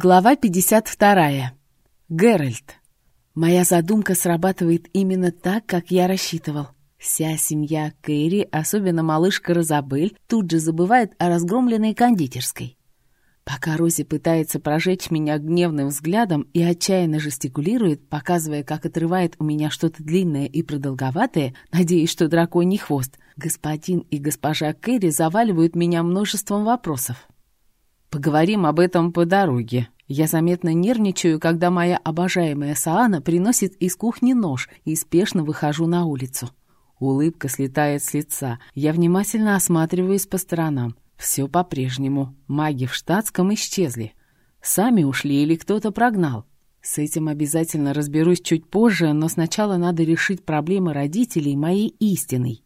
Глава 52. Геральт. Моя задумка срабатывает именно так, как я рассчитывал. Вся семья Кэрри, особенно малышка Розабель, тут же забывает о разгромленной кондитерской. Пока Рози пытается прожечь меня гневным взглядом и отчаянно жестикулирует, показывая, как отрывает у меня что-то длинное и продолговатое, надеясь, что драконий хвост, господин и госпожа Кэрри заваливают меня множеством вопросов. Поговорим об этом по дороге. Я заметно нервничаю, когда моя обожаемая Саана приносит из кухни нож и спешно выхожу на улицу. Улыбка слетает с лица. Я внимательно осматриваюсь по сторонам. Все по-прежнему. Маги в штатском исчезли. Сами ушли или кто-то прогнал. С этим обязательно разберусь чуть позже, но сначала надо решить проблемы родителей моей истиной.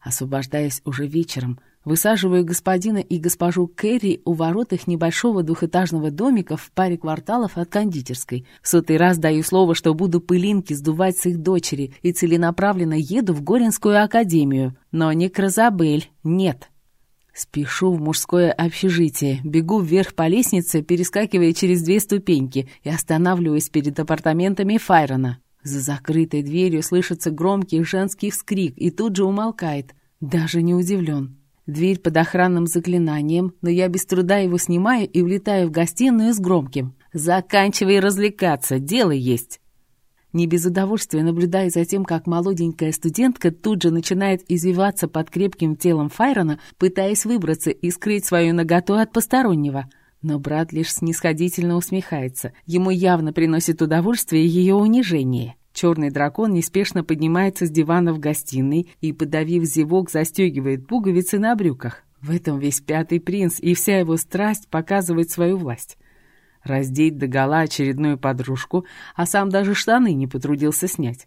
Освобождаясь уже вечером, Высаживаю господина и госпожу Кэрри у ворот их небольшого двухэтажного домика в паре кварталов от кондитерской. В сотый раз даю слово, что буду пылинки сдувать с их дочери и целенаправленно еду в Горинскую академию. Но не к Розабель, нет. Спешу в мужское общежитие, бегу вверх по лестнице, перескакивая через две ступеньки и останавливаюсь перед апартаментами Файрона. За закрытой дверью слышится громкий женский вскрик и тут же умолкает. Даже не удивлен. Дверь под охранным заклинанием, но я без труда его снимаю и влетаю в гостиную с громким. «Заканчивай развлекаться, дело есть!» Не без удовольствия наблюдаю за тем, как молоденькая студентка тут же начинает извиваться под крепким телом Файрона, пытаясь выбраться и скрыть свою наготу от постороннего. Но брат лишь снисходительно усмехается. Ему явно приносит удовольствие ее унижение. Черный дракон неспешно поднимается с дивана в гостиной и, подавив зевок, застегивает пуговицы на брюках. В этом весь пятый принц, и вся его страсть показывает свою власть. Раздеть догола очередную подружку, а сам даже штаны не потрудился снять.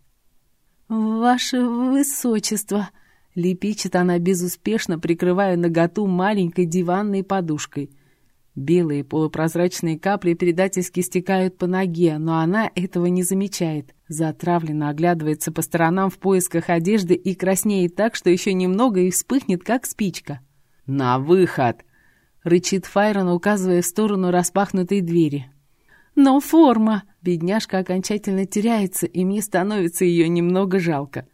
«Ваше высочество!» — лепечет она безуспешно, прикрывая наготу маленькой диванной подушкой. Белые полупрозрачные капли предательски стекают по ноге, но она этого не замечает. Затравленно оглядывается по сторонам в поисках одежды и краснеет так, что еще немного и вспыхнет, как спичка. «На выход!» — рычит Файрон, указывая в сторону распахнутой двери. «Но форма!» — бедняжка окончательно теряется, и мне становится ее немного жалко.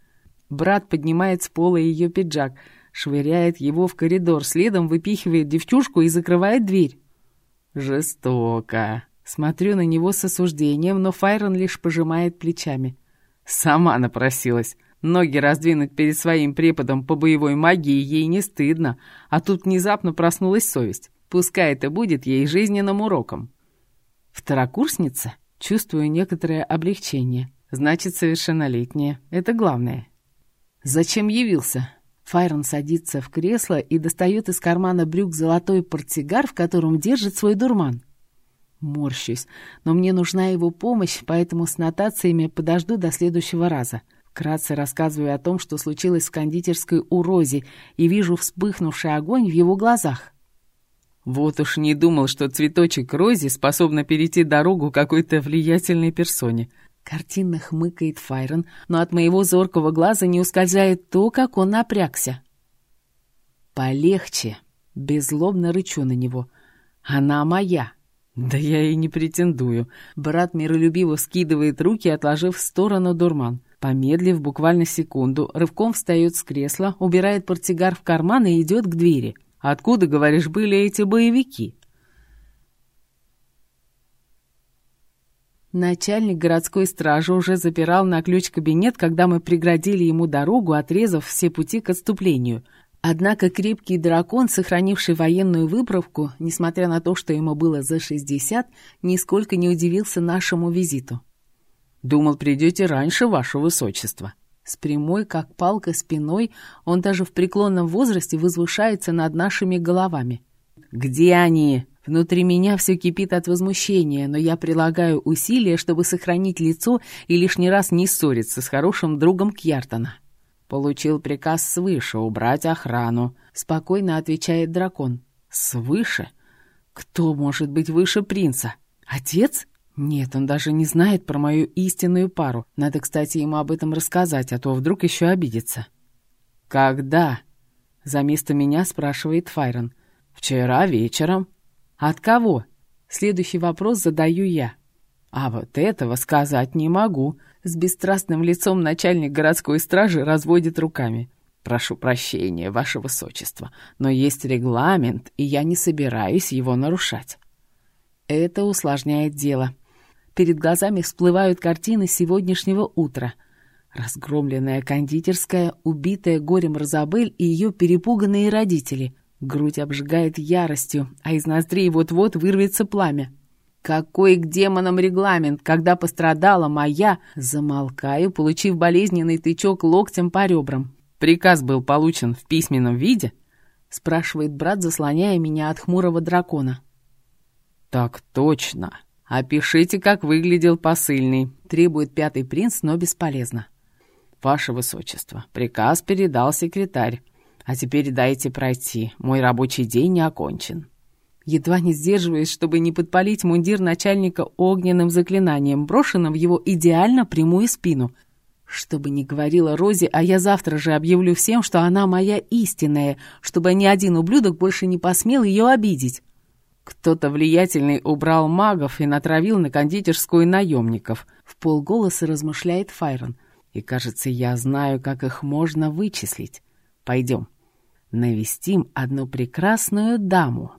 Брат поднимает с пола ее пиджак, швыряет его в коридор, следом выпихивает девчушку и закрывает дверь. «Жестоко». Смотрю на него с осуждением, но Файрон лишь пожимает плечами. «Сама напросилась. Ноги раздвинуть перед своим преподом по боевой магии ей не стыдно, а тут внезапно проснулась совесть. Пускай это будет ей жизненным уроком». «Второкурсница?» Чувствую некоторое облегчение. Значит, совершеннолетняя. Это главное. «Зачем явился?» Файрон садится в кресло и достает из кармана брюк золотой портсигар, в котором держит свой дурман. Морщусь, но мне нужна его помощь, поэтому с нотациями подожду до следующего раза. Вкратце рассказываю о том, что случилось в кондитерской у Рози, и вижу вспыхнувший огонь в его глазах. Вот уж не думал, что цветочек Рози способна перейти дорогу какой-то влиятельной персоне. Картинно хмыкает Файрон, но от моего зоркого глаза не ускользает то, как он напрягся. «Полегче!» — беззлобно рычу на него. «Она моя!» «Да я и не претендую!» Брат миролюбиво скидывает руки, отложив в сторону дурман. Помедлив буквально секунду, рывком встает с кресла, убирает портсигар в карман и идет к двери. «Откуда, говоришь, были эти боевики?» Начальник городской стражи уже запирал на ключ кабинет, когда мы преградили ему дорогу, отрезав все пути к отступлению. Однако крепкий дракон, сохранивший военную выправку, несмотря на то, что ему было за шестьдесят, нисколько не удивился нашему визиту. «Думал, придете раньше, ваше высочество». С прямой, как палка, спиной он даже в преклонном возрасте возвышается над нашими головами. «Где они?» Внутри меня все кипит от возмущения, но я прилагаю усилия, чтобы сохранить лицо и лишний раз не ссориться с хорошим другом Кьяртона. Получил приказ свыше убрать охрану, спокойно отвечает дракон. Свыше? Кто может быть выше принца? Отец? Нет, он даже не знает про мою истинную пару. Надо, кстати, ему об этом рассказать, а то вдруг еще обидится. Когда? За место меня спрашивает Файрон. Вчера вечером. От кого? Следующий вопрос задаю я. А вот этого сказать не могу. С бесстрастным лицом начальник городской стражи разводит руками. Прошу прощения, ваше высочество, но есть регламент, и я не собираюсь его нарушать. Это усложняет дело. Перед глазами всплывают картины сегодняшнего утра. Разгромленная кондитерская, убитая горем Розабель и ее перепуганные родители. Грудь обжигает яростью, а из ноздрей вот-вот вырвется пламя. Какой к демонам регламент, когда пострадала моя? Замолкаю, получив болезненный тычок локтем по ребрам. Приказ был получен в письменном виде? Спрашивает брат, заслоняя меня от хмурого дракона. Так точно. Опишите, как выглядел посыльный. Требует пятый принц, но бесполезно. Ваше высочество, приказ передал секретарь. А теперь дайте пройти. Мой рабочий день не окончен. Едва не сдерживаясь, чтобы не подпалить мундир начальника огненным заклинанием, брошенным в его идеально прямую спину. Что бы ни говорила Рози, а я завтра же объявлю всем, что она моя истинная, чтобы ни один ублюдок больше не посмел ее обидеть. Кто-то влиятельный убрал магов и натравил на кондитерскую наемников. В полголоса размышляет Файрон. И, кажется, я знаю, как их можно вычислить. Пойдем. Навестим одну прекрасную даму,